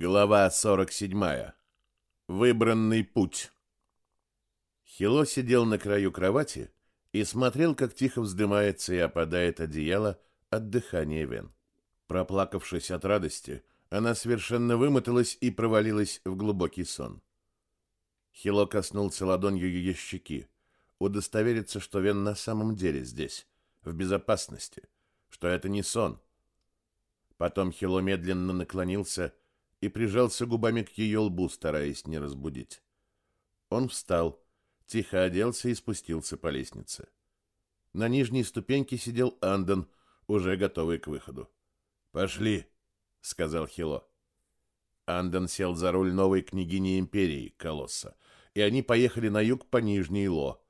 Глава 47. Выбранный путь. Хило сидел на краю кровати и смотрел, как тихо вздымается и опадает одеяло от дыхания Вен. Проплакавшись от радости, она совершенно вымоталась и провалилась в глубокий сон. Хило коснулся ладонью ее щеки, удостовериться, что Вен на самом деле здесь, в безопасности, что это не сон. Потом Хило медленно наклонился и прижался губами к ее лбу, стараясь не разбудить. Он встал, тихо оделся и спустился по лестнице. На нижней ступеньке сидел Андон, уже готовый к выходу. «Пошли», — сказал Хило. Андон сел за руль новой княгини империи, Колосса, и они поехали на юг по Нижней Ло.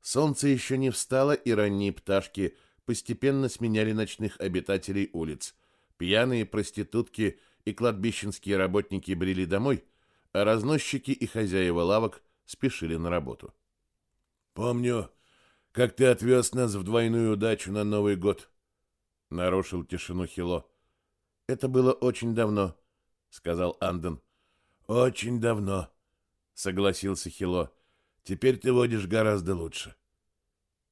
Солнце еще не встало, и ранние пташки постепенно сменяли ночных обитателей улиц. Пьяные проститутки — и кладбищенские работники брели домой, а разносчики и хозяева лавок спешили на работу. «Помню, как ты отвез нас в двойную удачу на Новый год», — нарушил тишину Хило. «Это было очень давно», — сказал Анден. «Очень давно», — согласился Хило. «Теперь ты водишь гораздо лучше».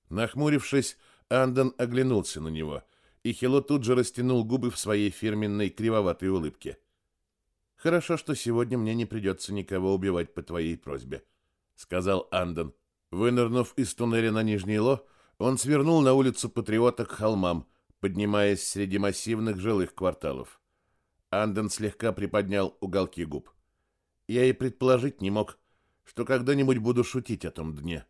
Нахмурившись, Анден оглянулся на него — и Хило тут же растянул губы в своей фирменной кривоватой улыбке. «Хорошо, что сегодня мне не придется никого убивать по твоей просьбе», — сказал Андон. Вынырнув из туннеля на Нижний Ло, он свернул на улицу Патриота к холмам, поднимаясь среди массивных жилых кварталов. Андон слегка приподнял уголки губ. «Я и предположить не мог, что когда-нибудь буду шутить о том дне».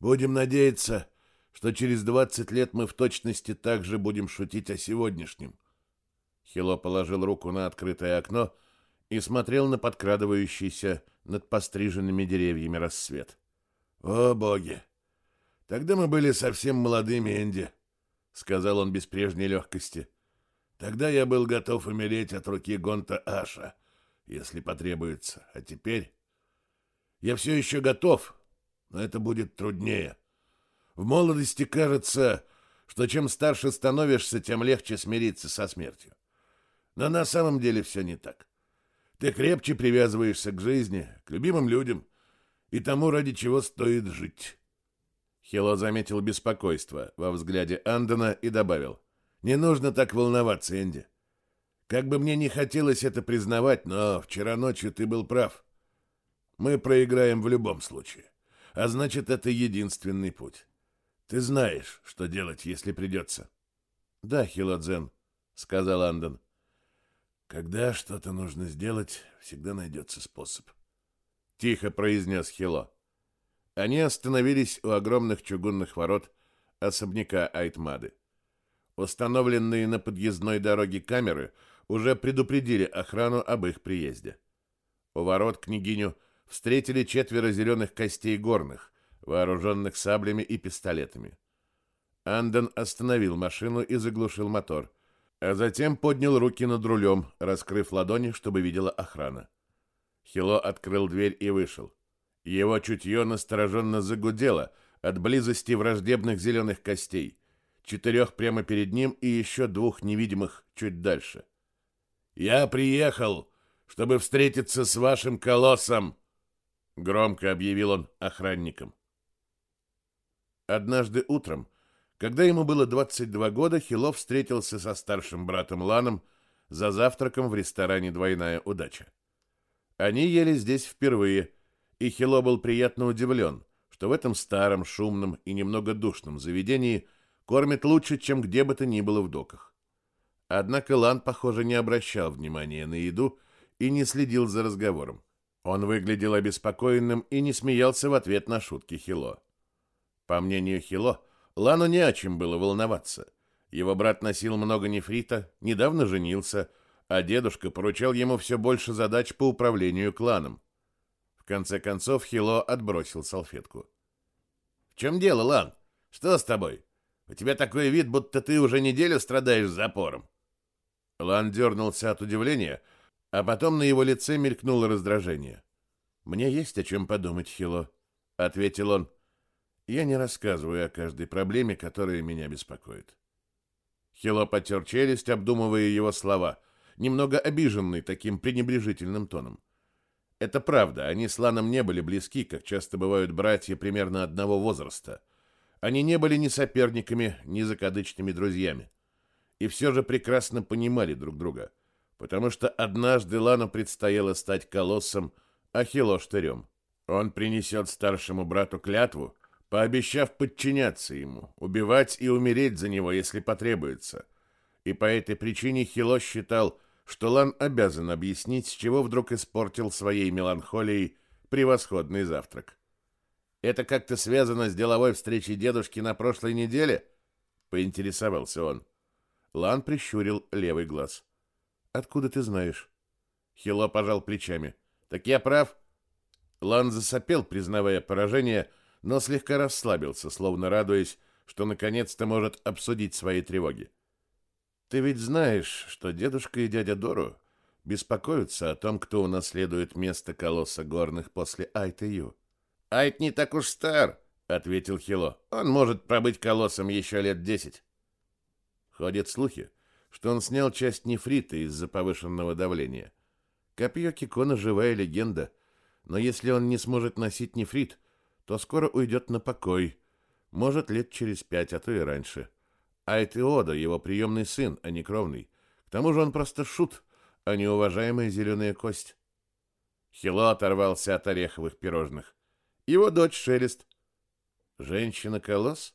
«Будем надеяться, что через 20 лет мы в точности также будем шутить о сегодняшнем. Хило положил руку на открытое окно и смотрел на подкрадывающийся над постриженными деревьями рассвет. О, боги! Тогда мы были совсем молодыми, Энди, сказал он без прежней легкости. Тогда я был готов умереть от руки Гонта Аша, если потребуется. А теперь я все еще готов, но это будет труднее. В молодости кажется, что чем старше становишься, тем легче смириться со смертью. Но на самом деле все не так. Ты крепче привязываешься к жизни, к любимым людям и тому, ради чего стоит жить. Хило заметил беспокойство во взгляде Андона и добавил. «Не нужно так волноваться, Энди. Как бы мне не хотелось это признавать, но вчера ночью ты был прав. Мы проиграем в любом случае. А значит, это единственный путь. Ты знаешь, что делать, если придется. — Да, Хилодзен, — сказал Андон. — Когда что-то нужно сделать, всегда найдется способ. Тихо произнес Хило. Они остановились у огромных чугунных ворот особняка Айтмады. Установленные на подъездной дороге камеры уже предупредили охрану об их приезде. У ворот княгиню встретили четверо зеленых костей горных, вооруженных саблями и пистолетами. Анден остановил машину и заглушил мотор, а затем поднял руки над рулем, раскрыв ладони, чтобы видела охрана. Хило открыл дверь и вышел. Его чутье настороженно загудело от близости враждебных зеленых костей, четырех прямо перед ним и еще двух невидимых чуть дальше. «Я приехал, чтобы встретиться с вашим колоссом!» — громко объявил он охранникам. Однажды утром, когда ему было 22 года, Хилов встретился со старшим братом Ланом за завтраком в ресторане «Двойная удача». Они ели здесь впервые, и Хило был приятно удивлен, что в этом старом, шумном и немного душном заведении кормят лучше, чем где бы то ни было в доках. Однако Лан, похоже, не обращал внимания на еду и не следил за разговором. Он выглядел обеспокоенным и не смеялся в ответ на шутки Хило. По мнению Хило, Лану не о чем было волноваться. Его брат носил много нефрита, недавно женился, а дедушка поручал ему все больше задач по управлению кланом. В конце концов Хило отбросил салфетку. «В чем дело, Лан? Что с тобой? У тебя такой вид, будто ты уже неделю страдаешь запором». Лан дернулся от удивления, а потом на его лице мелькнуло раздражение. «Мне есть о чем подумать, Хило», — ответил он. Я не рассказываю о каждой проблеме, которая меня беспокоит. Хило потер челюсть, обдумывая его слова, немного обиженный таким пренебрежительным тоном. Это правда, они с Ланом не были близки, как часто бывают братья примерно одного возраста. Они не были ни соперниками, ни закадычными друзьями. И все же прекрасно понимали друг друга, потому что однажды Лану предстояло стать колоссом, а Хило штырем. Он принесет старшему брату клятву, пообещав подчиняться ему, убивать и умереть за него, если потребуется. И по этой причине Хило считал, что Лан обязан объяснить, с чего вдруг испортил своей меланхолией превосходный завтрак. «Это как-то связано с деловой встречей дедушки на прошлой неделе?» — поинтересовался он. Лан прищурил левый глаз. «Откуда ты знаешь?» Хило пожал плечами. «Так я прав?» Лан засопел, признавая поражение, но слегка расслабился, словно радуясь, что наконец-то может обсудить свои тревоги. Ты ведь знаешь, что дедушка и дядя Дору беспокоятся о том, кто унаследует место колосса горных после Айт-Ю. Айт не так уж стар, ответил Хило. Он может пробыть колоссом еще лет десять. Ходят слухи, что он снял часть нефрита из-за повышенного давления. Копье Кикона живая легенда, но если он не сможет носить нефрит, то скоро уйдет на покой, может, лет через пять, а то и раньше. — Айтеода его приемный сын, а не кровный. К тому же он просто шут, а не уважаемая зеленая кость. Хило оторвался от ореховых пирожных. Его дочь Шелест. Женщина-колосс?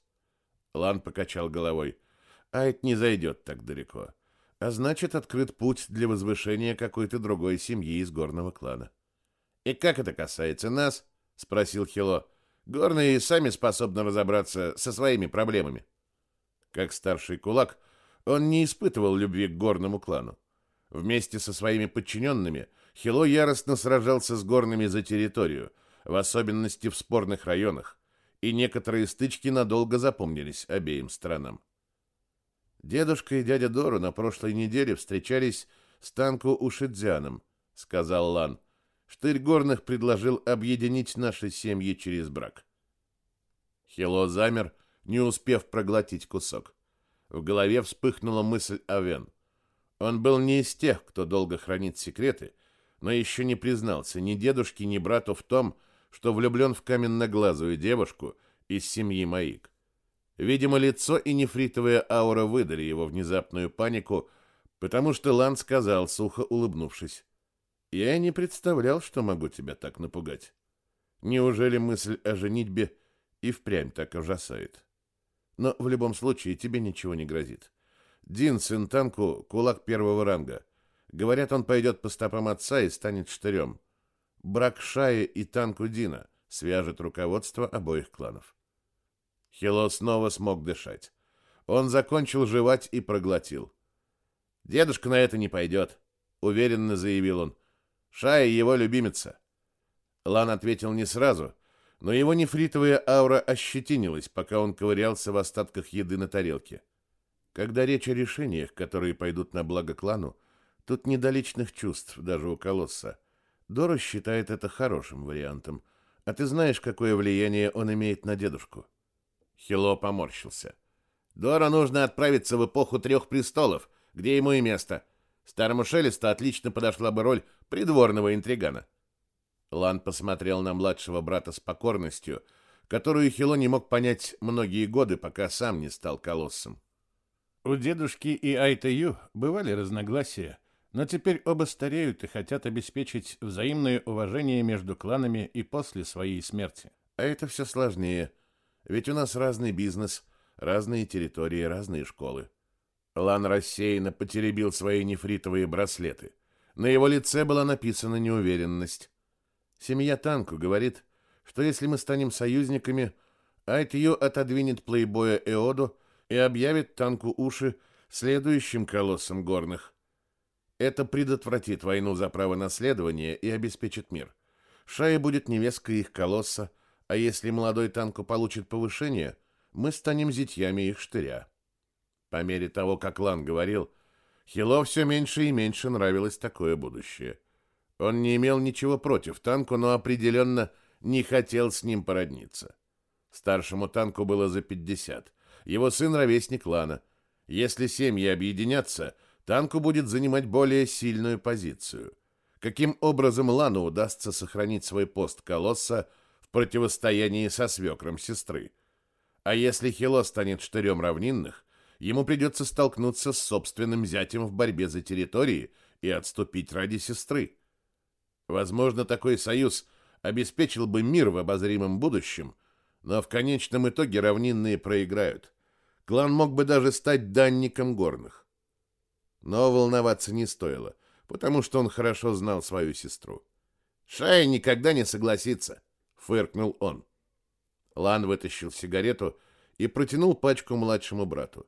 Лан покачал головой. Айт не зайдет так далеко. А значит, открыт путь для возвышения какой-то другой семьи из горного клана. «И как это касается нас?» — спросил Хило. «Горные сами способны разобраться со своими проблемами». Как старший кулак, он не испытывал любви к горному клану. Вместе со своими подчиненными Хило яростно сражался с горными за территорию, в особенности в спорных районах, и некоторые стычки надолго запомнились обеим странам. Дедушка и дядя Дору на прошлой неделе встречались с Танку Ушидзяном, сказал Лан. Штырь горных предложил объединить наши семьи через брак. Хило замер, не успев проглотить кусок. В голове вспыхнула мысль о Вен. Он был не из тех, кто долго хранит секреты, но еще не признался ни дедушке, ни брату в том, что влюблен в каменноглазую девушку из семьи Маик. Видимо, лицо и нефритовая аура выдали его внезапную панику, потому что Лан сказал, сухо улыбнувшись, «Я не представлял, что могу тебя так напугать. Неужели мысль о женитьбе и впрямь так ужасает?» Но в любом случае тебе ничего не грозит. Дин, сын Танку, кулак первого ранга. Говорят, он пойдет по стопам отца и станет штырем. Брак Шаи и Танку Дина свяжет руководство обоих кланов. Хило снова смог дышать. Он закончил жевать и проглотил. «Дедушка на это не пойдет», — уверенно заявил он. «Шая его любимица». Лан ответил не сразу — но его нефритовая аура ощетинилась, пока он ковырялся в остатках еды на тарелке. Когда речь о решениях, которые пойдут на благо клану, тут не до личных чувств даже у колосса. Дора считает это хорошим вариантом. А ты знаешь, какое влияние он имеет на дедушку? Хило поморщился. Дора нужно отправиться в эпоху трех престолов, где ему и место. Старому Шелесту отлично подошла бы роль придворного интригана. Лан посмотрел на младшего брата с покорностью, которую Хило не мог понять многие годы, пока сам не стал колоссом. У дедушки и Айтаю бывали разногласия, но теперь оба стареют и хотят обеспечить взаимное уважение между кланами и после своей смерти. А это все сложнее, ведь у нас разный бизнес, разные территории, разные школы. Лан рассеянно потеребил свои нефритовые браслеты. На его лице была написана неуверенность. Семья Танку говорит, что если мы станем союзниками, Айтью отодвинет плейбоя Эоду и объявит Танку Уши следующим колоссом горных. Это предотвратит войну за право наследования и обеспечит мир. Шая будет невесткой их колосса, а если молодой Танку получит повышение, мы станем зятьями их штыря. По мере того, как Лан говорил, Хило все меньше и меньше нравилось такое будущее. Он не имел ничего против танку, но определенно не хотел с ним породниться. Старшему танку было за 50. Его сын ровесник Лана. Если семьи объединятся, Танку будет занимать более сильную позицию. Каким образом Лану удастся сохранить свой пост колосса в противостоянии со свекром сестры? А если Хило станет штырем равнинных, ему придется столкнуться с собственным зятем в борьбе за территории и отступить ради сестры. Возможно, такой союз обеспечил бы мир в обозримом будущем, но в конечном итоге равнинные проиграют. Клан мог бы даже стать данником горных. Но волноваться не стоило, потому что он хорошо знал свою сестру. «Шая никогда не согласится», — фыркнул он. Лан вытащил сигарету и протянул пачку младшему брату.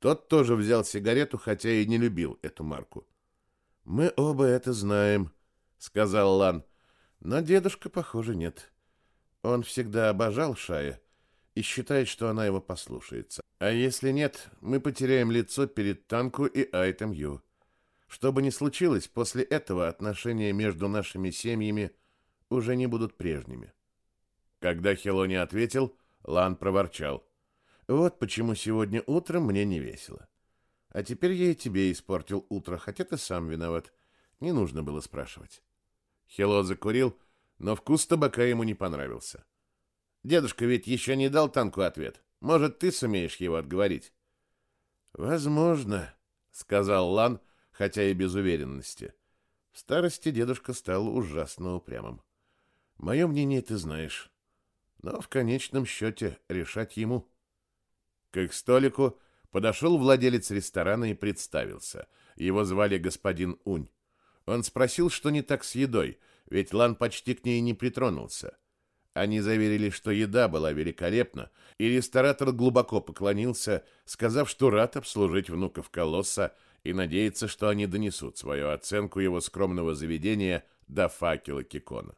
Тот тоже взял сигарету, хотя и не любил эту марку. «Мы оба это знаем», — сказал Лан. «Но дедушка, похоже, нет. Он всегда обожал Шая и считает, что она его послушается. А если нет, мы потеряем лицо перед Танку и Айтем Ю. Что бы ни случилось, после этого отношения между нашими семьями уже не будут прежними. Когда Хело не ответил, Лан проворчал. Вот почему сегодня утром мне не весело. А теперь я и тебе испортил утро, хотя ты сам виноват. Не нужно было спрашивать. Хело закурил, но вкус табака ему не понравился. Дедушка ведь еще не дал танку ответ. Может, ты сумеешь его отговорить? Возможно, сказал Лан, хотя и без уверенности. В старости дедушка стал ужасно упрямым. Мое мнение ты знаешь. Но в конечном счете решать ему. К их столику подошел владелец ресторана и представился. Его звали господин Унь. Он спросил, что не так с едой, ведь Лан почти к ней не притронулся. Они заверили, что еда была великолепна, и ресторатор глубоко поклонился, сказав, что рад обслужить внуков Колосса и надеется, что они донесут свою оценку его скромного заведения до факела Кикона.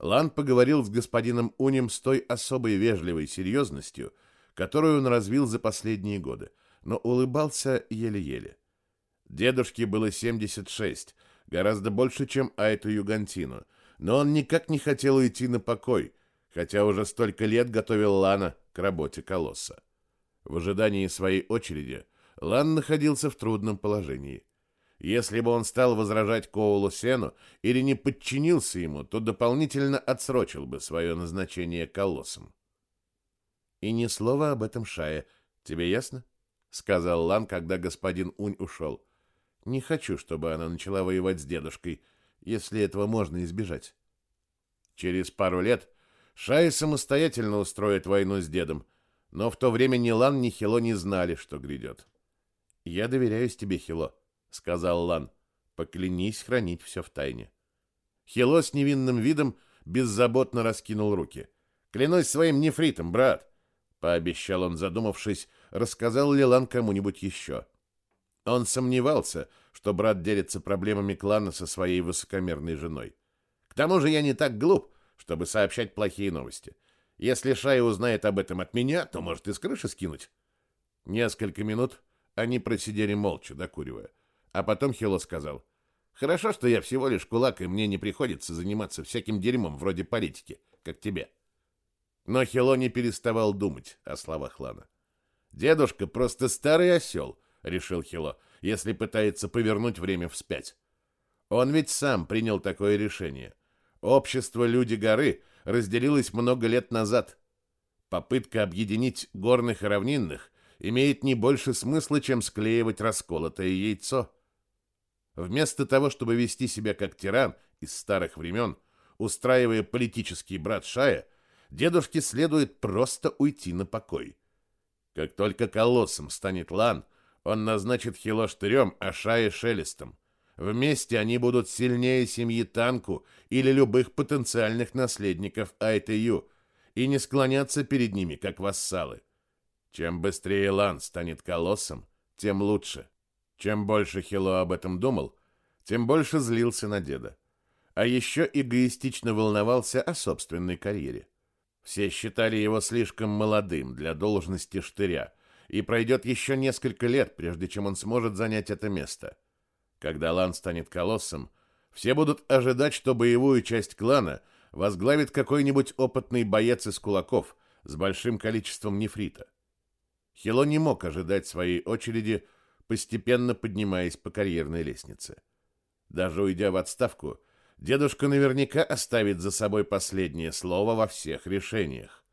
Лан поговорил с господином Унем с той особой вежливой серьезностью, которую он развил за последние годы, но улыбался еле-еле. Дедушке было 76, гораздо больше, чем Айту Югантину, но он никак не хотел уйти на покой, хотя уже столько лет готовил Лана к работе колосса. В ожидании своей очереди Лан находился в трудном положении. Если бы он стал возражать Коулу Сену или не подчинился ему, то дополнительно отсрочил бы свое назначение колоссом. И ни слова об этом Шае. Тебе ясно? сказал Лан, когда господин Унь ушел. Не хочу, чтобы она начала воевать с дедушкой, если этого можно избежать. Через пару лет Шая самостоятельно устроит войну с дедом, но в то время ни Лан, ни Хило не знали, что грядет. «Я доверяюсь тебе, Хило», — сказал Лан. «Поклянись хранить все в тайне». Хило с невинным видом беззаботно раскинул руки. «Клянусь своим нефритом, брат пообещал он, задумавшись, рассказал ли Лан кому-нибудь еще. Он сомневался, что брат делится проблемами клана со своей высокомерной женой. К тому же я не так глуп, чтобы сообщать плохие новости. Если Шай узнает об этом от меня, то может и с крыши скинуть. Несколько минут они просидели молча, докуривая. А потом Хило сказал, «Хорошо, что я всего лишь кулак, и мне не приходится заниматься всяким дерьмом вроде политики, как тебе». Но Хило не переставал думать о словах Лана. «Дедушка просто старый осел», — решил Хило, если пытается повернуть время вспять. Он ведь сам принял такое решение. Общество «Люди горы» разделилось много лет назад. Попытка объединить горных и равнинных имеет не больше смысла, чем склеивать расколотое яйцо. Вместо того, чтобы вести себя как тиран из старых времен, устраивая политический брат Шая, дедушке следует просто уйти на покой. Как только колоссом станет Лан, он назначит Хило штырем, а Шая шелестом. Вместе они будут сильнее семьи Танку или любых потенциальных наследников Айтею и не склонятся перед ними, как вассалы. Чем быстрее Лан станет колоссом, тем лучше. Чем больше Хило об этом думал, тем больше злился на деда. А еще эгоистично волновался о собственной карьере. Все считали его слишком молодым для должности штыря, и пройдет еще несколько лет, прежде чем он сможет занять это место. Когда Лан станет колоссом, все будут ожидать, что боевую часть клана возглавит какой-нибудь опытный боец из кулаков с большим количеством нефрита. Хило не мог ожидать своей очереди, постепенно поднимаясь по карьерной лестнице. Даже уйдя в отставку, дедушка наверняка оставит за собой последнее слово во всех решениях.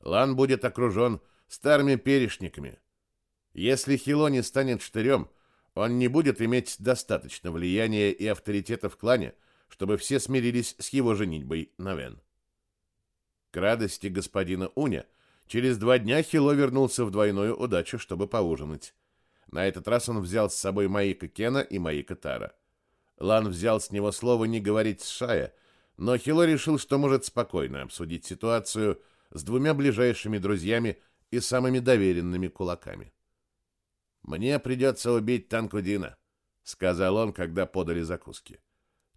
Лан будет окружен старыми перешниками. Если Хило не станет штырем, он не будет иметь достаточно влияния и авторитета в клане, чтобы все смирились с его женитьбой на Вен. К радости господина Уня, через два дня Хило вернулся в двойную удачу, чтобы поужинать. На этот раз он взял с собой Маика Кена и Маика Тара. Лан взял с него слово не говорить с Шая, но Хило решил, что может спокойно обсудить ситуацию с двумя ближайшими друзьями и самыми доверенными кулаками. «Мне придется убить Танкудина», — сказал он, когда подали закуски.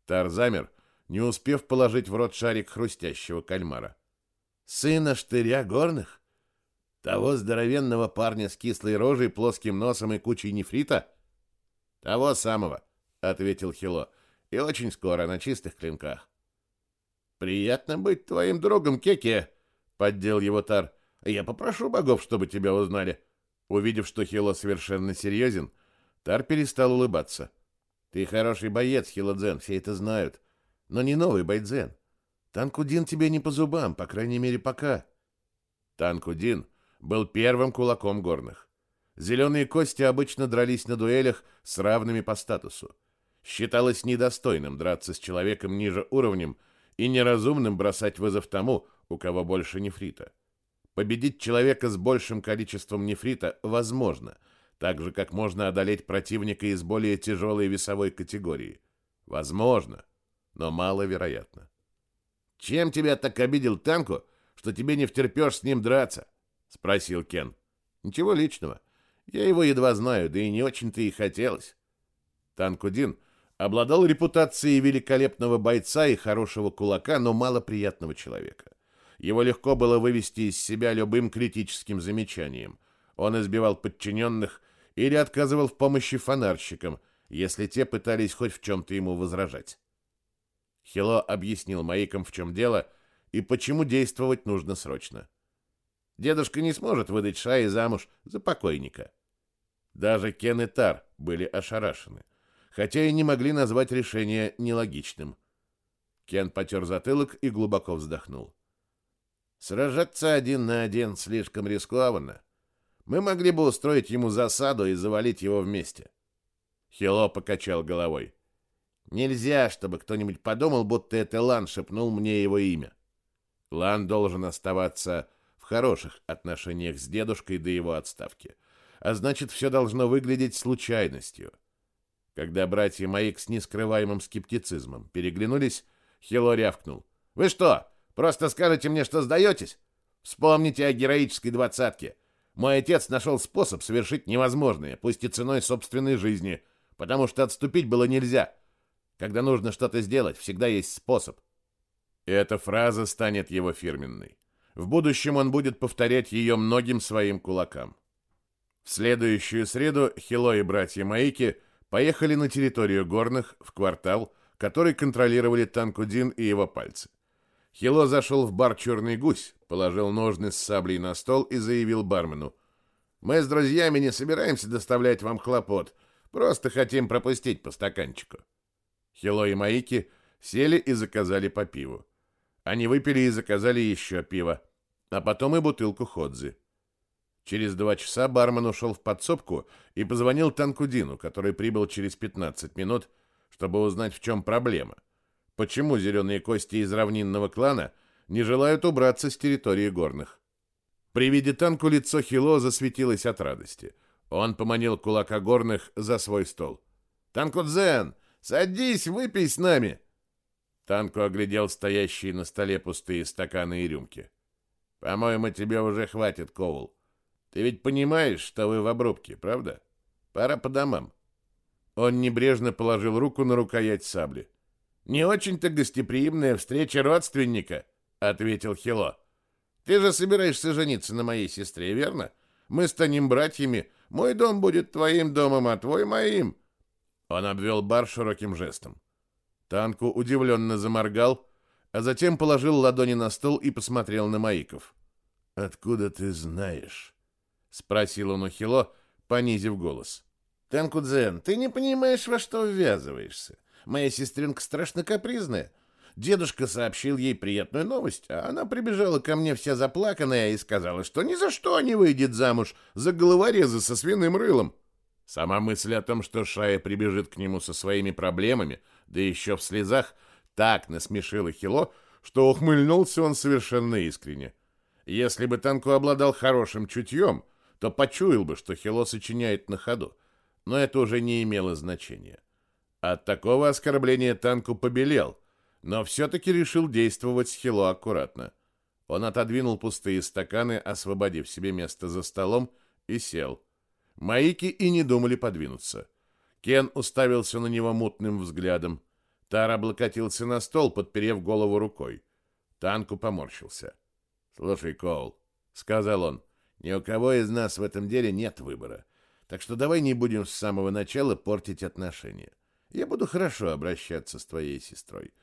Тар замер, не успев положить в рот шарик хрустящего кальмара. «Сына штыря горных? Того здоровенного парня с кислой рожей, плоским носом и кучей нефрита?» «Того самого», — ответил Хило, — «и очень скоро на чистых клинках». «Приятно быть твоим другом, Кеке», — поддел его Тар. «Я попрошу богов, чтобы тебя узнали». Увидев, что Хило совершенно серьезен, Тар перестал улыбаться. «Ты хороший боец, Хило-дзен, все это знают. Но не новый Байдзен. Танкудин тебе не по зубам, по крайней мере, пока». Танкудин был первым кулаком горных. Зеленые кости обычно дрались на дуэлях с равными по статусу. Считалось недостойным драться с человеком ниже уровнем и неразумным бросать вызов тому, у кого больше нефрита. Победить человека с большим количеством нефрита возможно, так же, как можно одолеть противника из более тяжелой весовой категории. Возможно, но маловероятно. «Чем тебя так обидел Танку, что тебе не втерпешь с ним драться?» — спросил Кен. «Ничего личного. Я его едва знаю, да и не очень-то и хотелось». Танкудин обладал репутацией великолепного бойца и хорошего кулака, но малоприятного человека. Его легко было вывести из себя любым критическим замечанием. Он избивал подчиненных или отказывал в помощи фонарщикам, если те пытались хоть в чем-то ему возражать. Хило объяснил Маикам, в чем дело и почему действовать нужно срочно. Дедушка не сможет выдать Шаи замуж за покойника. Даже Кен и Тар были ошарашены, хотя и не могли назвать решение нелогичным. Кен потер затылок и глубоко вздохнул. Сражаться один на один слишком рискованно. Мы могли бы устроить ему засаду и завалить его вместе. Хило покачал головой. Нельзя, чтобы кто-нибудь подумал, будто это Лан шепнул мне его имя. Лан должен оставаться в хороших отношениях с дедушкой до его отставки. А значит, все должно выглядеть случайностью. Когда братья Маик с нескрываемым скептицизмом переглянулись, Хило рявкнул. «Вы что, Просто скажите мне, что сдаетесь. Вспомните о героической двадцатке. Мой отец нашел способ совершить невозможное, пусть и ценой собственной жизни, потому что отступить было нельзя. Когда нужно что-то сделать, всегда есть способ. Эта фраза станет его фирменной. В будущем он будет повторять ее многим своим кулакам. В следующую среду Хило и братья Маики поехали на территорию горных, в квартал, который контролировали Танкудин и его пальцы. Хило зашел в бар «Черный гусь», положил ножны с саблей на стол и заявил бармену. «Мы с друзьями не собираемся доставлять вам хлопот, просто хотим пропустить по стаканчику». Хило и Маики сели и заказали по пиву. Они выпили и заказали еще пиво, а потом и бутылку ходзи. Через два часа бармен ушел в подсобку и позвонил Танкудину, который прибыл через 15 минут, чтобы узнать, в чем проблема – Почему зеленые кости из равнинного клана не желают убраться с территории горных? При виде танку лицо Хило засветилось от радости. Он поманил кулака горных за свой стол. «Танку-дзен, садись, выпей с нами!» Танку оглядел стоящие на столе пустые стаканы и рюмки. «По-моему, тебе уже хватит, Коул. Ты ведь понимаешь, что вы в обрубке, правда? Пора по домам». Он небрежно положил руку на рукоять сабли. Не очень-то гостеприимная встреча родственника, ответил Хило. Ты же собираешься жениться на моей сестре, верно? Мы станем братьями. Мой дом будет твоим домом, а твой моим. Он обвел бар широким жестом. Танку удивленно заморгал, а затем положил ладони на стол и посмотрел на Маиков. «Откуда ты знаешь?» — спросил он у Хило, понизив голос. Танкудзен, ты не понимаешь, во что ввязываешься. Моя сестренка страшно капризная. Дедушка сообщил ей приятную новость, а она прибежала ко мне вся заплаканная и сказала, что ни за что не выйдет замуж за головореза со свиным рылом. Сама мысль о том, что Шая прибежит к нему со своими проблемами, да еще в слезах, так насмешила Хило, что ухмыльнулся он совершенно искренне. Если бы Танку обладал хорошим чутьем, то почуял бы, что Хило сочиняет на ходу, но это уже не имело значения. От такого оскорбления Танку побелел, но все-таки решил действовать с Хило аккуратно. Он отодвинул пустые стаканы, освободив себе место за столом, и сел. Маики и не думали подвинуться. Кен уставился на него мутным взглядом. Тар облокотился на стол, подперев голову рукой. Танку поморщился. «Слушай, Коул», — сказал он, — «ни у кого из нас в этом деле нет выбора. Так что давай не будем с самого начала портить отношения. Я буду хорошо обращаться с твоей сестрой.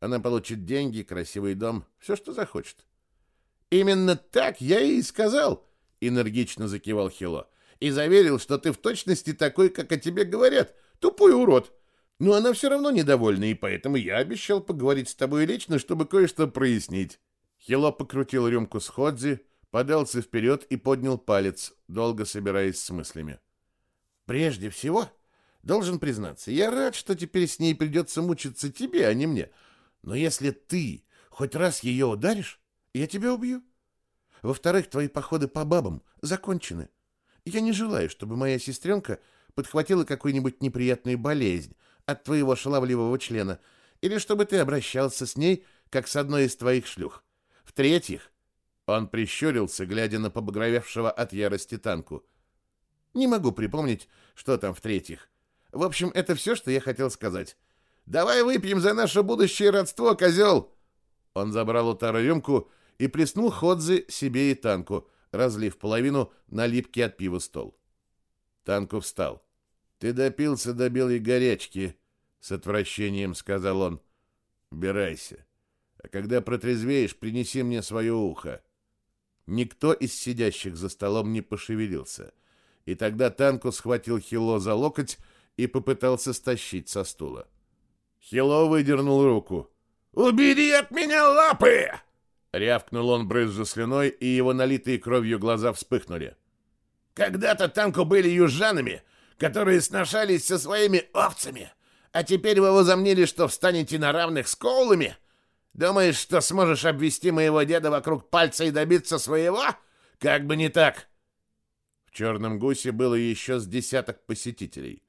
Она получит деньги, красивый дом, все, что захочет. Именно так я и сказал, энергично закивал Хило. И заверил, что ты в точности такой, как о тебе говорят. Тупой урод. Но она все равно недовольна, и поэтому я обещал поговорить с тобой лично, чтобы кое-что прояснить. Хило покрутил рюмку с Ходзи, подался вперед и поднял палец, долго собираясь с мыслями. Прежде всего, Должен признаться, я рад, что теперь с ней придется мучиться тебе, а не мне. Но если ты хоть раз ее ударишь, я тебя убью. Во-вторых, твои походы по бабам закончены. Я не желаю, чтобы моя сестренка подхватила какую-нибудь неприятную болезнь от твоего шаловливого члена, или чтобы ты обращался с ней, как с одной из твоих шлюх. В-третьих, он прищурился, глядя на побагровевшего от ярости танку. Не могу припомнить, что там в-третьих. В общем, это все, что я хотел сказать. Давай выпьем за наше будущее родство, козел!» Он забрал у Тара рюмку и плеснул Ходзи себе и Танку, разлив половину на липкий от пива стол. Танку встал. «Ты допился до белой горячки», — с отвращением сказал он. «Убирайся. А когда протрезвеешь, принеси мне свое ухо». Никто из сидящих за столом не пошевелился. И тогда Танку схватил Хило за локоть и попытался стащить со стула. Хило выдернул руку. «Убери от меня лапы!» Рявкнул он, брызжа слюной, и его налитые кровью глаза вспыхнули. «Когда-то танку были южанами, которые сношались со своими овцами, а теперь вы возомнили, что встанете на равных с коулами? Думаешь, что сможешь обвести моего деда вокруг пальца и добиться своего? Как бы не так!» В «Черном гусе» было еще с десяток посетителей.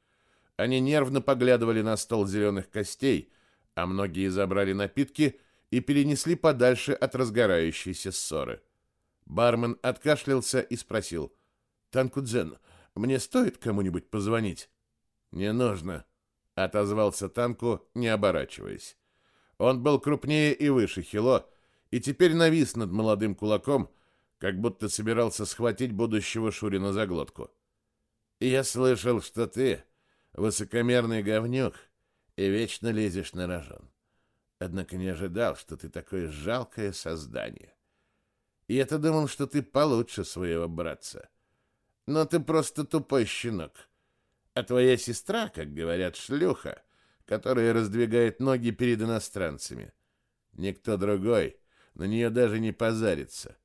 Они нервно поглядывали на стол зеленых костей, а многие забрали напитки и перенесли подальше от разгорающейся ссоры. Бармен откашлялся и спросил. «Танкудзен, мне стоит кому-нибудь позвонить?» «Не нужно», — отозвался Танку, не оборачиваясь. Он был крупнее и выше Хило, и теперь навис над молодым кулаком, как будто собирался схватить будущего Шурина за глотку. «Я слышал, что ты высокомерный говнюк и вечно лезешь на рожон. Однако не ожидал, что ты такое жалкое создание. Я-то думал, что ты получше своего братца. Но ты просто тупой щенок. А твоя сестра, как говорят, шлюха, которая раздвигает ноги перед иностранцами. Никто другой на нее даже не позарится.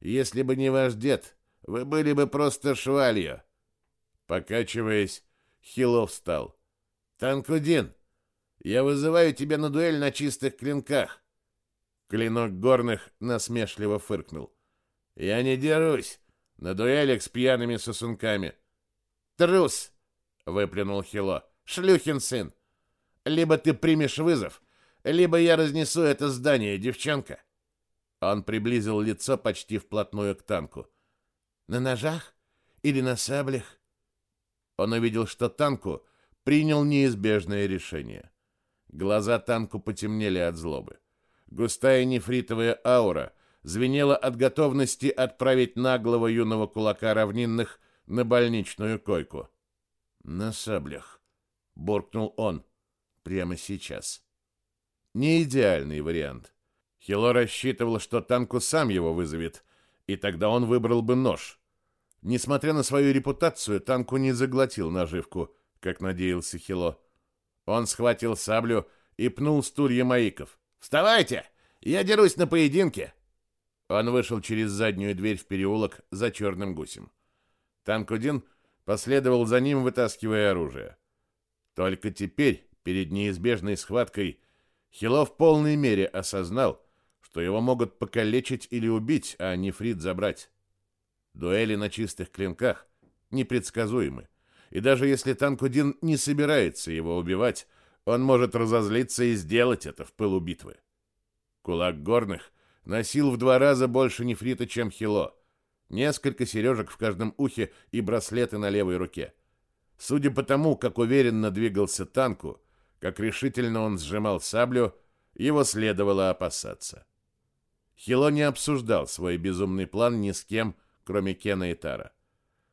Если бы не ваш дед, вы были бы просто швалью. Покачиваясь, Хилов встал. «Танкудин, я вызываю тебя на дуэль на чистых клинках!» Клинок горных насмешливо фыркнул. «Я не дерусь на дуэлях с пьяными сосунками!» «Трус!» — выплюнул Хило. «Шлюхин сын! Либо ты примешь вызов, либо я разнесу это здание, девчонка!» Он приблизил лицо почти вплотную к танку. «На ножах или на саблях?» Он увидел, что танку принял неизбежное решение. Глаза танку потемнели от злобы. Густая нефритовая аура звенела от готовности отправить наглого юного кулака равнинных на больничную койку. «На саблях», — буркнул он, — «прямо сейчас». Не идеальный вариант. Хило рассчитывал, что танку сам его вызовет, и тогда он выбрал бы нож. Несмотря на свою репутацию, Танку не заглотил наживку как надеялся Хило. Он схватил саблю и пнул стулья Маиков. «Вставайте! Я дерусь на поединке!» Он вышел через заднюю дверь в переулок за черным гусем. Танкудин последовал за ним, вытаскивая оружие. Только теперь, перед неизбежной схваткой, Хило в полной мере осознал, что его могут покалечить или убить, а нефрит забрать. Дуэли на чистых клинках непредсказуемы, и даже если Танкудин не собирается его убивать, он может разозлиться и сделать это в пылу битвы. Кулак горных носил в два раза больше нефрита, чем Хило. Несколько сережек в каждом ухе и браслеты на левой руке. Судя по тому, как уверенно двигался танку, как решительно он сжимал саблю, его следовало опасаться. Хило не обсуждал свой безумный план ни с кем, кроме Кена и Тара.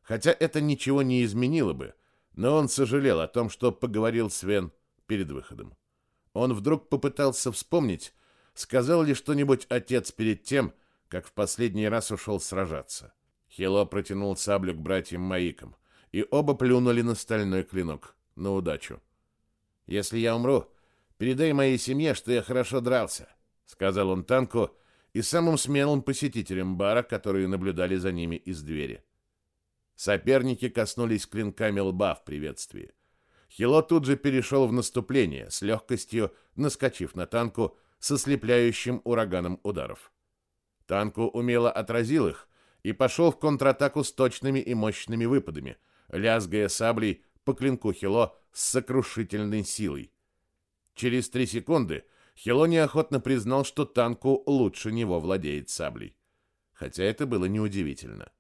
Хотя это ничего не изменило бы, но он сожалел о том, что поговорил с Вен перед выходом. Он вдруг попытался вспомнить, сказал ли что-нибудь отец перед тем, как в последний раз ушел сражаться. Хило протянул саблю к братьям Маикам, и оба плюнули на стальной клинок. На удачу. Если я умру, передай моей семье, что я хорошо дрался, сказал он танку и самым смелым посетителям бара, которые наблюдали за ними из двери. Соперники коснулись клинками лба в приветствии. Хило тут же перешел в наступление, с легкостью наскочив на танку со слепляющим ураганом ударов. Танку умело отразил их и пошел в контратаку с точными и мощными выпадами, лязгая саблей по клинку Хило с сокрушительной силой. Через три секунды Хило неохотно признал, что танку лучше него владеет саблей. Хотя это было неудивительно.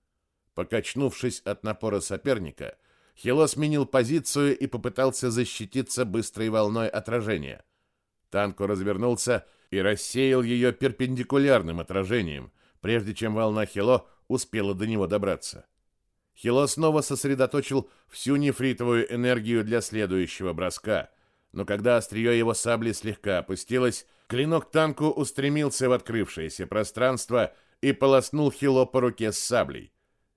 Покачнувшись от напора соперника, Хило сменил позицию и попытался защититься быстрой волной отражения. Танку развернулся и рассеял ее перпендикулярным отражением, прежде чем волна Хило успела до него добраться. Хило снова сосредоточил всю нефритовую энергию для следующего броска, но когда острие его сабли слегка опустилось, клинок танку устремился в открывшееся пространство и полоснул Хило по руке с саблей.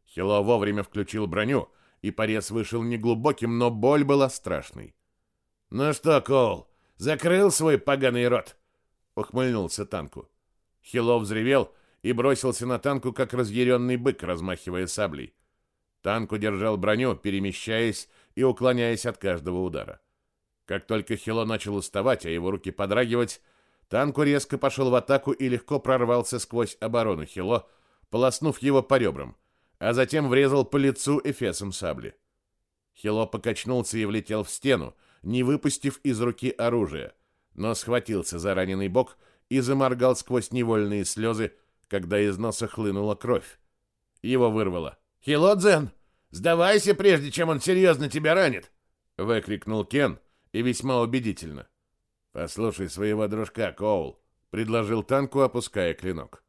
Хило вовремя включил броню, и порез вышел неглубоким, но боль была страшной. «Ну что, Коул, закрыл свой поганый рот?» — ухмыльнулся танку. Хило взревел и бросился на танку, как разъяренный бык, размахивая саблей. Танк удержал броню, перемещаясь и уклоняясь от каждого удара. Как только Хило начал уставать, а его руки подрагивать, танку резко пошел в атаку и легко прорвался сквозь оборону Хило, полоснув его по ребрам, а затем врезал по лицу эфесом сабли. Хило покачнулся и влетел в стену, не выпустив из руки оружие, но схватился за раненый бок и заморгал сквозь невольные слезы, когда из носа хлынула кровь. Его вырвало. «Хилодзен, сдавайся, прежде чем он серьезно тебя ранит!» — выкрикнул Кен, и весьма убедительно. «Послушай своего дружка, Коул», — предложил танку, опуская клинок.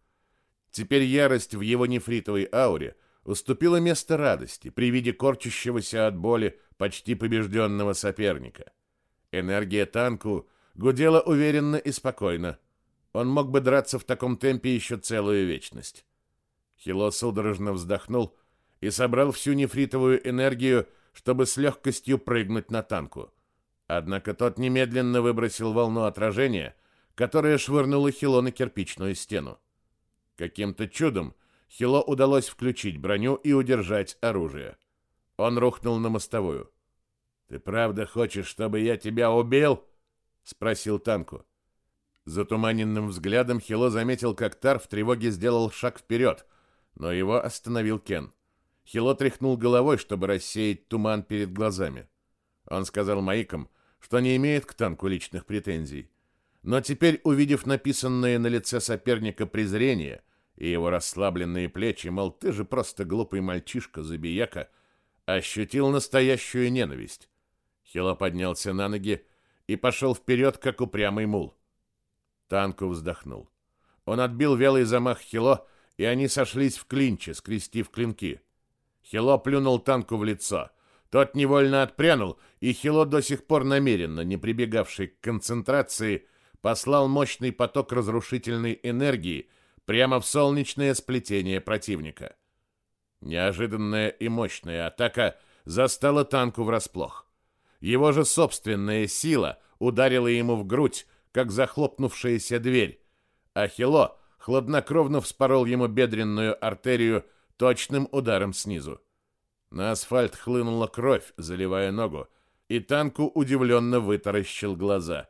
Теперь ярость в его нефритовой ауре уступила место радости при виде корчащегося от боли почти побежденного соперника. Энергия танку гудела уверенно и спокойно. Он мог бы драться в таком темпе еще целую вечность. Хило судорожно вздохнул и собрал всю нефритовую энергию, чтобы с легкостью прыгнуть на танку. Однако тот немедленно выбросил волну отражения, которая швырнула Хило на кирпичную стену. Каким-то чудом Хило удалось включить броню и удержать оружие. Он рухнул на мостовую. «Ты правда хочешь, чтобы я тебя убил?» — спросил Танку. Затуманенным взглядом Хило заметил, как Тар в тревоге сделал шаг вперед, но его остановил Кен. Хило тряхнул головой, чтобы рассеять туман перед глазами. Он сказал Маикам, что не имеет к танку личных претензий. Но теперь, увидев написанное на лице соперника презрение и его расслабленные плечи, мол, ты же просто глупый мальчишка-забияка, ощутил настоящую ненависть. Хило поднялся на ноги и пошел вперед, как упрямый мул. Танку вздохнул. Он отбил велый замах Хило, и они сошлись в клинче, скрестив клинки. Хило плюнул танку в лицо. Тот невольно отпрянул, и Хило, до сих пор намеренно не прибегавший к концентрации, послал мощный поток разрушительной энергии прямо в солнечное сплетение противника. Неожиданная и мощная атака застала танку врасплох. Его же собственная сила ударила ему в грудь, как захлопнувшаяся дверь, а Хило хладнокровно вспорол ему бедренную артерию точным ударом снизу. На асфальт хлынула кровь, заливая ногу, и танку удивленно вытаращил глаза.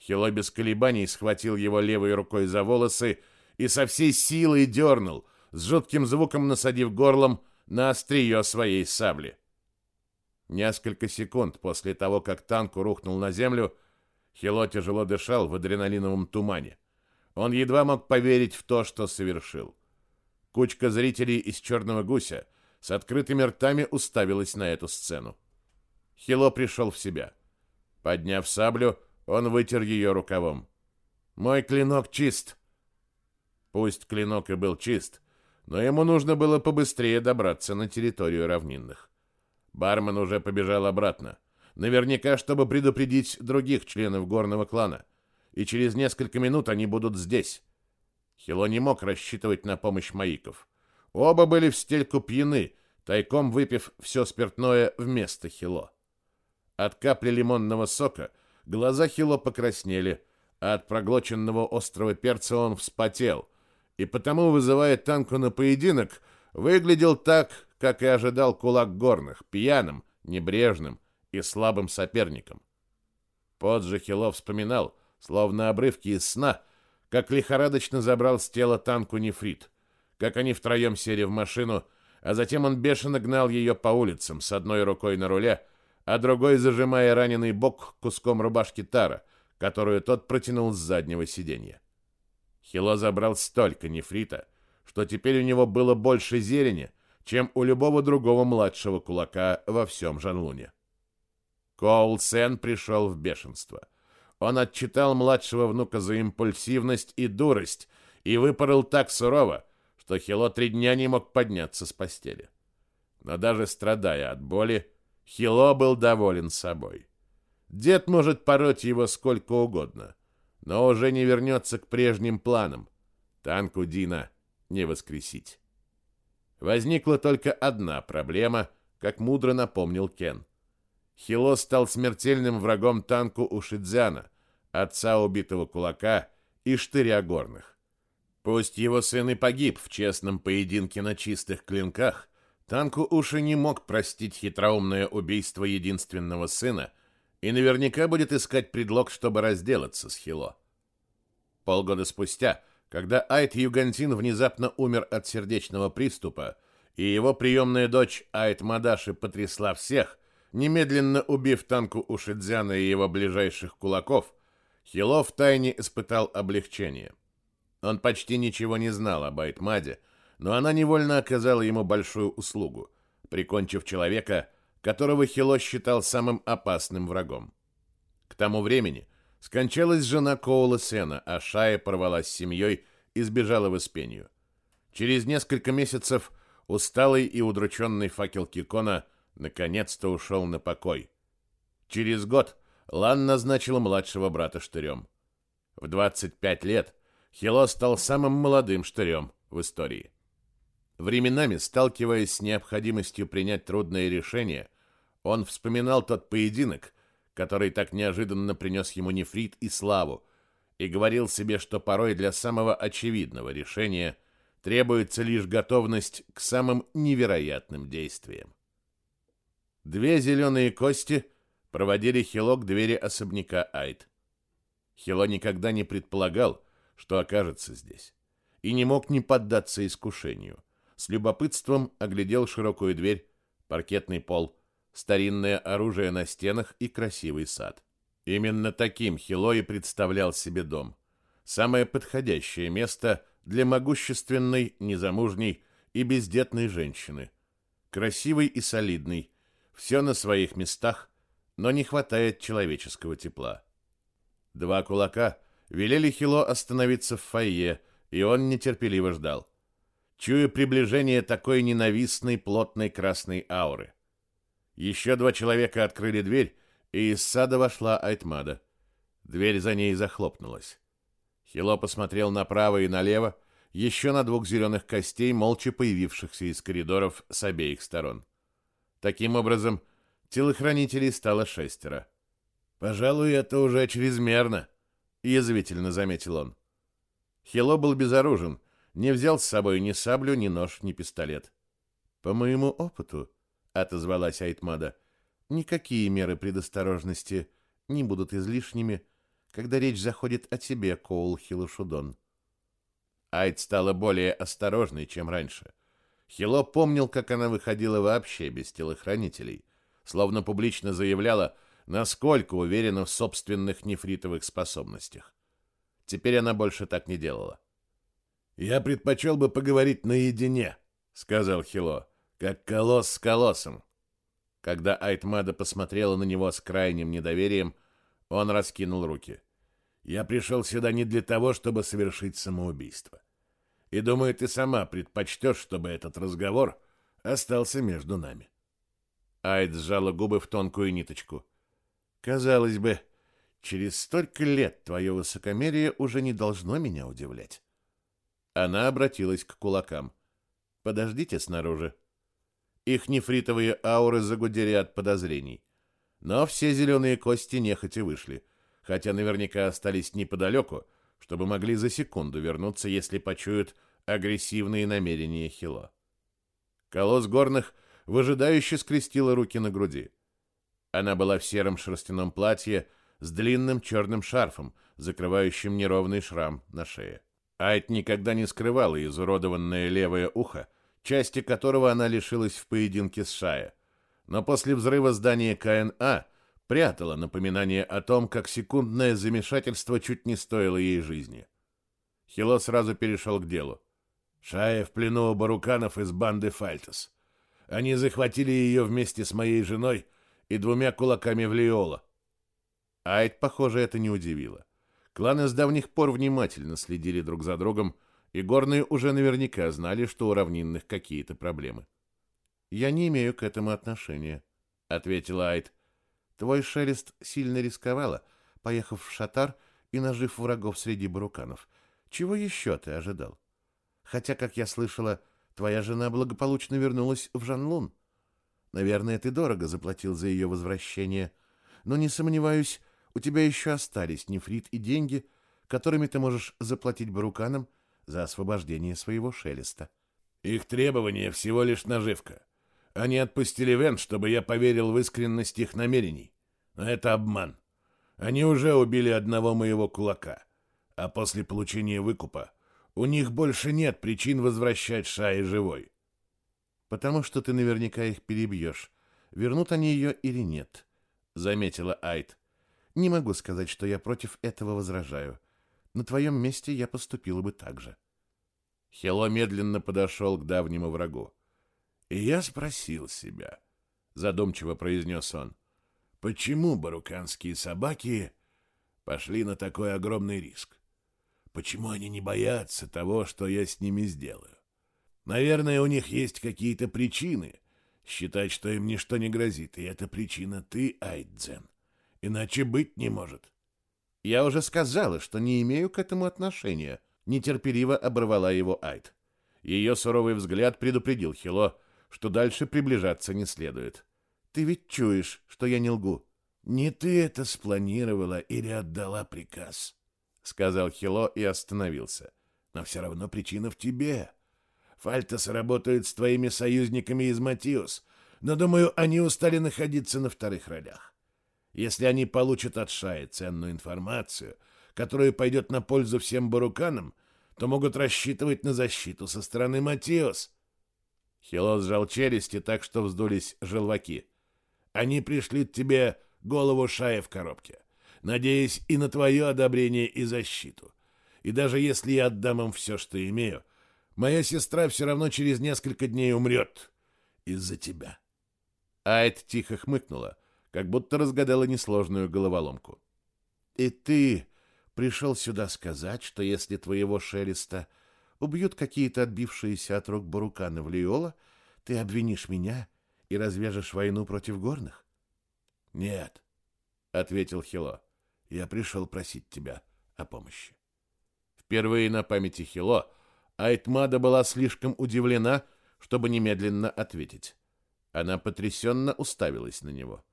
Хило без колебаний схватил его левой рукой за волосы и со всей силой дернул, с жутким звуком насадив горлом на острие своей сабли. Несколько секунд после того, как танк рухнул на землю, Хило тяжело дышал в адреналиновом тумане. Он едва мог поверить в то, что совершил. Кучка зрителей из «Черного гуся» с открытыми ртами уставилась на эту сцену. Хило пришел в себя. Подняв саблю, он вытер ее рукавом. «Мой клинок чист!» Пусть клинок и был чист, но ему нужно было побыстрее добраться на территорию равнинных. Бармен уже побежал обратно. Наверняка, чтобы предупредить других членов горного клана. И через несколько минут они будут здесь. Хило не мог рассчитывать на помощь маиков. Оба были в стельку пьяны, тайком выпив все спиртное вместо Хило. От капли лимонного сока глаза Хило покраснели, а от проглоченного острого перца он вспотел, и потому, вызывая танку на поединок, выглядел так, как и ожидал кулак горных, пьяным, небрежным и слабым соперником. Позже Хилов вспоминал, словно обрывки из сна, как лихорадочно забрал с тела танку нефрит, как они втроем сели в машину, а затем он бешено гнал ее по улицам с одной рукой на руле, а другой зажимая раненый бок куском рубашки Тара, которую тот протянул с заднего сиденья. Хило забрал столько нефрита, что теперь у него было больше зелени, чем у любого другого младшего кулака во всем Жанлуне. Коул Сен пришел в бешенство. Он отчитал младшего внука за импульсивность и дурость и выпорол так сурово, что Хило три дня не мог подняться с постели. Но даже страдая от боли, Хило был доволен собой. Дед может пороть его сколько угодно, но уже не вернется к прежним планам. Танку Дина не воскресить. Возникла только одна проблема, как мудро напомнил Кен. Хило стал смертельным врагом танку Ушидзяна, отца убитого кулака и штыря горных. Пусть его сын и погиб в честном поединке на чистых клинках, танку Уши не мог простить хитроумное убийство единственного сына и наверняка будет искать предлог, чтобы разделаться с Хило. Полгода спустя когда Айт Югантин внезапно умер от сердечного приступа, и его приемная дочь Айт Мадаши потрясла всех, немедленно убив танку Ушидзяна и его ближайших кулаков, Хилов тайне испытал облегчение. Он почти ничего не знал об Айтмаде, но она невольно оказала ему большую услугу, прикончив человека, которого Хило считал самым опасным врагом. К тому времени Скончалась жена Коула Сена, а Шая порвалась с семьей и сбежала в Испению. Через несколько месяцев усталый и удрученный факел Кикона наконец-то ушел на покой. Через год Лан назначил младшего брата штырем. В 25 лет Хило стал самым молодым штырем в истории. Временами, сталкиваясь с необходимостью принять трудные решения, он вспоминал тот поединок, который так неожиданно принес ему нефрит и славу, и говорил себе, что порой для самого очевидного решения требуется лишь готовность к самым невероятным действиям. Две зеленые кости проводили Хило к двери особняка Айд. Хило никогда не предполагал, что окажется здесь, и не мог не поддаться искушению. С любопытством оглядел широкую дверь, паркетный пол, старинное оружие на стенах и красивый сад. Именно таким Хилой представлял себе дом. Самое подходящее место для могущественной, незамужней и бездетной женщины. Красивый и солидный, все на своих местах, но не хватает человеческого тепла. Два кулака велели Хило остановиться в фойе, и он нетерпеливо ждал. Чуя приближение такой ненавистной плотной красной ауры – еще два человека открыли дверь, и из сада вошла Айтмада. Дверь за ней захлопнулась. Хило посмотрел направо и налево, еще на двух зеленых костей, молча появившихся из коридоров с обеих сторон. Таким образом, Телохранителей стало шестеро. «Пожалуй, это уже чрезмерно», — язвительно заметил он. Хило был безоружен, не взял с собой ни саблю, ни нож, ни пистолет. «По моему опыту», — отозвалась Айтмада, — «никакие меры предосторожности не будут излишними, когда речь заходит о тебе, Коул Хилошудон». Айт стала более осторожной, чем раньше. Хило помнил, как она выходила вообще без телохранителей, словно публично заявляла, насколько уверена в собственных нефритовых способностях. Теперь она больше так не делала. «Я предпочел бы поговорить наедине», — сказал Хило, — «как колосс с колоссом». Когда Айтмада посмотрела на него с крайним недоверием, он раскинул руки. «Я пришел сюда не для того, чтобы совершить самоубийство. И думаю, ты сама предпочтешь, чтобы этот разговор остался между нами». Айд сжала губы в тонкую ниточку. «Казалось бы, Через столько лет твое высокомерие уже не должно меня удивлять. Она обратилась к кулакам. Подождите снаружи. Их нефритовые ауры загудели от подозрений. Но все зеленые кости нехотя вышли, хотя наверняка остались неподалеку, чтобы могли за секунду вернуться, если почуют агрессивные намерения Хило. Колосс горных выжидающе скрестила руки на груди. Она была в сером шерстяном платье, с длинным черным шарфом, закрывающим неровный шрам на шее. Айт никогда не скрывала изуродованное левое ухо, части которого она лишилась в поединке с Шая. Но после взрыва здания КНА прятала напоминание о том, как секундное замешательство чуть не стоило ей жизни. Хило сразу перешел к делу. Шая в плену у баруканов из банды Фальтос. Они захватили ее вместе с моей женой и двумя кулаками в Лиола. Айд, похоже, это не удивило. Кланы с давних пор внимательно следили друг за другом, и горные уже наверняка знали, что у равнинных какие-то проблемы. «Я не имею к этому отношения», — ответила Айд. «Твой шелест сильно рисковала, поехав в Шатар и нажив врагов среди баруканов. Чего еще ты ожидал? Хотя, как я слышала, твоя жена благополучно вернулась в Жанлун. Наверное, ты дорого заплатил за ее возвращение, но не сомневаюсь, у тебя еще остались нефрит и деньги, которыми ты можешь заплатить баруканам за освобождение своего шелеста. Их требование всего лишь наживка. Они отпустили Вен, чтобы я поверил в искренность их намерений. Но это обман. Они уже убили одного моего кулака. А после получения выкупа у них больше нет причин возвращать Шаи живой. Потому что ты наверняка их перебьешь. Вернут они ее или нет, — заметила Айт. Не могу сказать, что я против этого возражаю. На твоем месте я поступила бы так же. Хело медленно подошел к давнему врагу. И я спросил себя, задумчиво произнес он, почему баруканские собаки пошли на такой огромный риск? Почему они не боятся того, что я с ними сделаю? Наверное, у них есть какие-то причины считать, что им ничто не грозит, и эта причина ты, Айдзен. Иначе быть не может. Я уже сказала, что не имею к этому отношения, нетерпеливо оборвала его Айд. Ее суровый взгляд предупредил Хило, что дальше приближаться не следует. Ты ведь чуешь, что я не лгу. Не ты это спланировала или отдала приказ, сказал Хило и остановился. Но все равно причина в тебе. Фальтос работает с твоими союзниками из Матиус, но, думаю, они устали находиться на вторых ролях. Если они получат от Шаи ценную информацию, которая пойдет на пользу всем баруканам, то могут рассчитывать на защиту со стороны Матиос. Хило сжал челюсти так, что вздулись желваки. Они пришлют тебе голову Шаи в коробке, надеясь и на твое одобрение и защиту. И даже если я отдам им все, что имею, моя сестра все равно через несколько дней умрет из-за тебя. Айд тихо хмыкнула, как будто разгадала несложную головоломку. «И ты пришел сюда сказать, что если твоего шелеста убьют какие-то отбившиеся от рук баруканы в Лиола, ты обвинишь меня и развяжешь войну против горных?» «Нет», — ответил Хило. «Я пришел просить тебя о помощи». Впервые на памяти Хило Айтмада была слишком удивлена, чтобы немедленно ответить. Она потрясенно уставилась на него.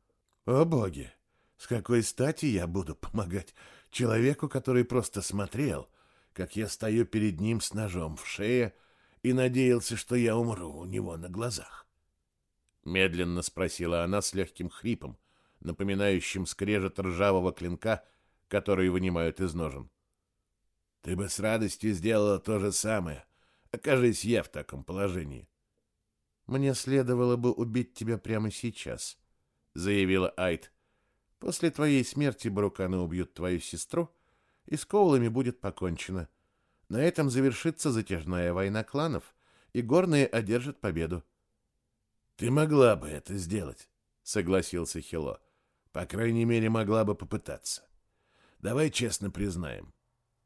«О боги! С какой стати я буду помогать человеку, который просто смотрел, как я стою перед ним с ножом в шее и надеялся, что я умру у него на глазах?» Медленно спросила она с легким хрипом, напоминающим скрежет ржавого клинка, который вынимают из ножен. «Ты бы с радостью сделала то же самое, окажись я в таком положении». «Мне следовало бы убить тебя прямо сейчас», — заявила Айд. «После твоей смерти Баруканы убьют твою сестру, и с Коулами будет покончено. На этом завершится затяжная война кланов, и горные одержат победу». «Ты могла бы это сделать», — согласился Хило. «По крайней мере, могла бы попытаться. Давай честно признаем.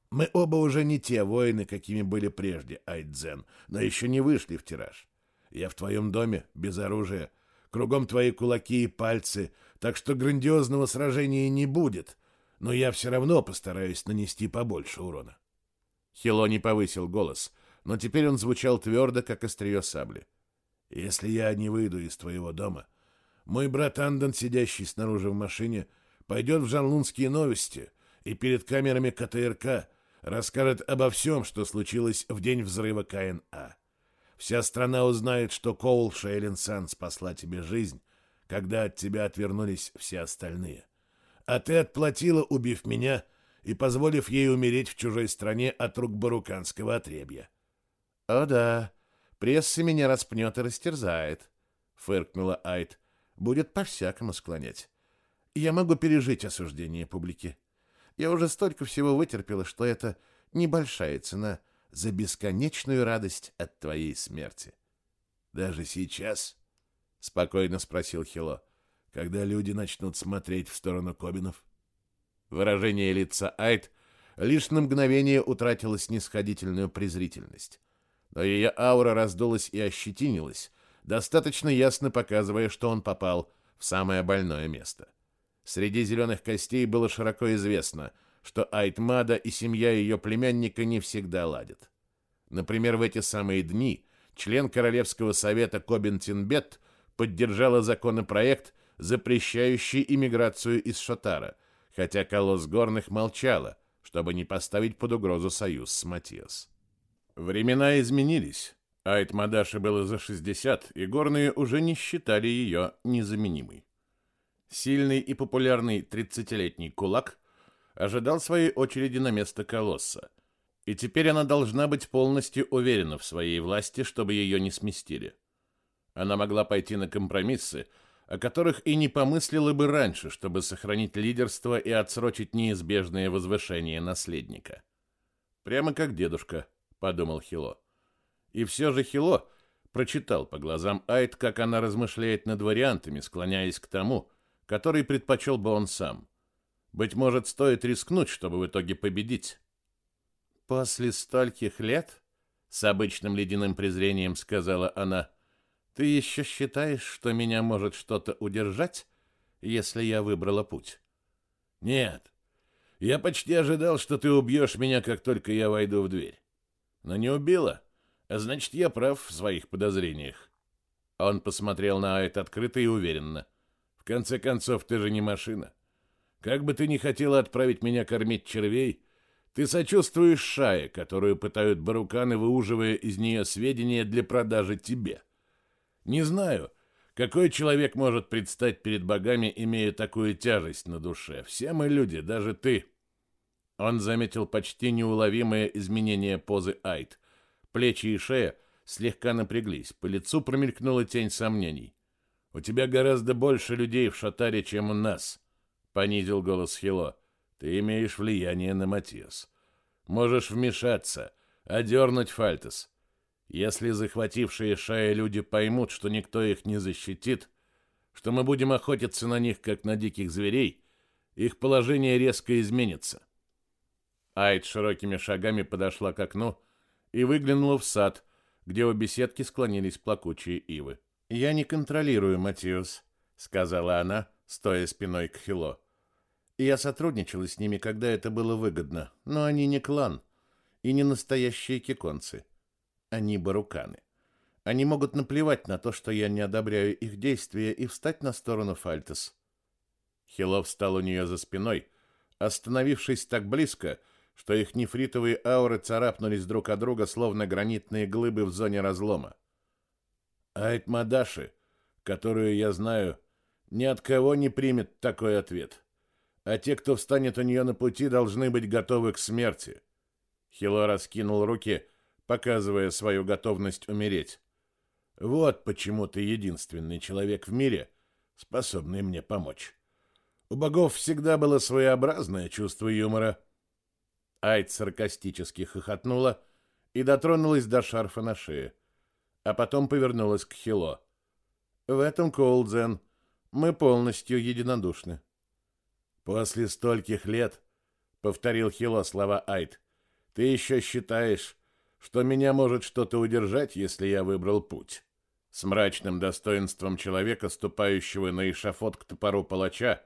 Мы оба уже не те воины, какими были прежде, Айдзен, но еще не вышли в тираж. Я в твоем доме, без оружия. Кругом твои кулаки и пальцы, так что грандиозного сражения не будет, но я все равно постараюсь нанести побольше урона. Хило не повысил голос, но теперь он звучал твердо, как острие сабли. Если я не выйду из твоего дома, мой брат Андон, сидящий снаружи в машине, пойдет в Жанлунские новости и перед камерами КТРК расскажет обо всем, что случилось в день взрыва КНА. Вся страна узнает, что Коул Шейлин Сан спасла тебе жизнь, когда от тебя отвернулись все остальные. А ты отплатила, убив меня и позволив ей умереть в чужой стране от рук баруканского отребья. — О да, пресса меня распнет и растерзает, — фыркнула Айд. — Будет по-всякому склонять. Я могу пережить осуждение публики. Я уже столько всего вытерпела, что это небольшая цена — за бесконечную радость от твоей смерти. Даже сейчас, спокойно спросил Хило, когда люди начнут смотреть в сторону Кобинов. Выражение лица Айт лишь на мгновение утратило снисходительную презрительность, но ее аура раздулась и ощетинилась, достаточно ясно показывая, что он попал в самое больное место. Среди зеленых костей было широко известно, что Айтмада и семья ее племянника не всегда ладят. Например, в эти самые дни член Королевского совета Кобин Тинбет поддержала законопроект, запрещающий иммиграцию из Шотара, хотя Колосс Горных молчала, чтобы не поставить под угрозу союз с Матиас. Времена изменились. Айтмадаше было за 60, и горные уже не считали ее незаменимой. Сильный и популярный 30-летний кулак ожидал своей очереди на место колосса. И теперь она должна быть полностью уверена в своей власти, чтобы ее не сместили. Она могла пойти на компромиссы, о которых и не помыслила бы раньше, чтобы сохранить лидерство и отсрочить неизбежное возвышение наследника. Прямо как дедушка, подумал Хило. И все же Хило прочитал по глазам Айд, как она размышляет над вариантами, склоняясь к тому, который предпочел бы он сам. Быть может, стоит рискнуть, чтобы в итоге победить. После стольких лет, с обычным ледяным презрением сказала она, ты еще считаешь, что меня может что-то удержать, если я выбрала путь? Нет. Я почти ожидал, что ты убьешь меня, как только я войду в дверь. Но не убила. А значит, я прав в своих подозрениях. Он посмотрел на Айт открыто и уверенно. В конце концов, ты же не машина. Как бы ты ни хотела отправить меня кормить червей, ты сочувствуешь шае, которую пытают баруканы, выуживая из нее сведения для продажи тебе. Не знаю, какой человек может предстать перед богами, имея такую тяжесть на душе. Все мы люди, даже ты. Он заметил почти неуловимое изменение позы Айт. Плечи и шея слегка напряглись, по лицу промелькнула тень сомнений. У тебя гораздо больше людей в шатаре, чем у нас понизил голос Хило. Ты имеешь влияние на Матиас. Можешь вмешаться, одернуть Фальтес. Если захватившие Шая люди поймут, что никто их не защитит, что мы будем охотиться на них, как на диких зверей, их положение резко изменится. Айд широкими шагами подошла к окну и выглянула в сад, где у беседки склонились плакучие ивы. «Я не контролирую Матиус», — сказала она, стоя спиной к Хило. Я сотрудничала с ними, когда это было выгодно, но они не клан и не настоящие киконцы. Они баруканы. Они могут наплевать на то, что я не одобряю их действия, и встать на сторону Фальтес. Хилов встал у нее за спиной, остановившись так близко, что их нефритовые ауры царапнулись друг от друга, словно гранитные глыбы в зоне разлома. Айт Мадаши, которую я знаю, ни от кого не примет такой ответ. А те, кто встанет у нее на пути, должны быть готовы к смерти. Хило раскинул руки, показывая свою готовность умереть. Вот почему ты единственный человек в мире, способный мне помочь. У богов всегда было своеобразное чувство юмора. Айд саркастически хохотнула и дотронулась до шарфа на шее, а потом повернулась к Хило. В этом, Коулдзен, мы полностью единодушны. После стольких лет, повторил Хило слова Айд, ты еще считаешь, что меня может что-то удержать, если я выбрал путь? С мрачным достоинством человека, ступающего на эшафот к топору палача,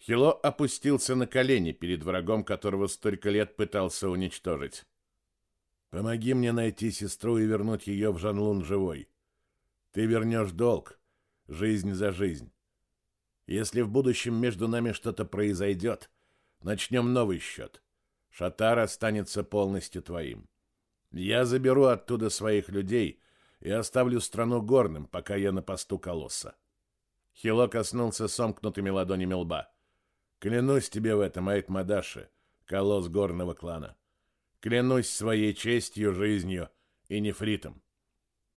Хило опустился на колени перед врагом, которого столько лет пытался уничтожить. «Помоги мне найти сестру и вернуть ее в Жанлун живой. Ты вернешь долг, жизнь за жизнь. Если в будущем между нами что-то произойдет, начнем новый счет. Шатар останется полностью твоим. Я заберу оттуда своих людей и оставлю страну горным, пока я на посту колосса. Хило коснулся сомкнутыми ладонями лба. Клянусь тебе в этом, Айт Мадаши, колосс горного клана. Клянусь своей честью, жизнью и нефритом.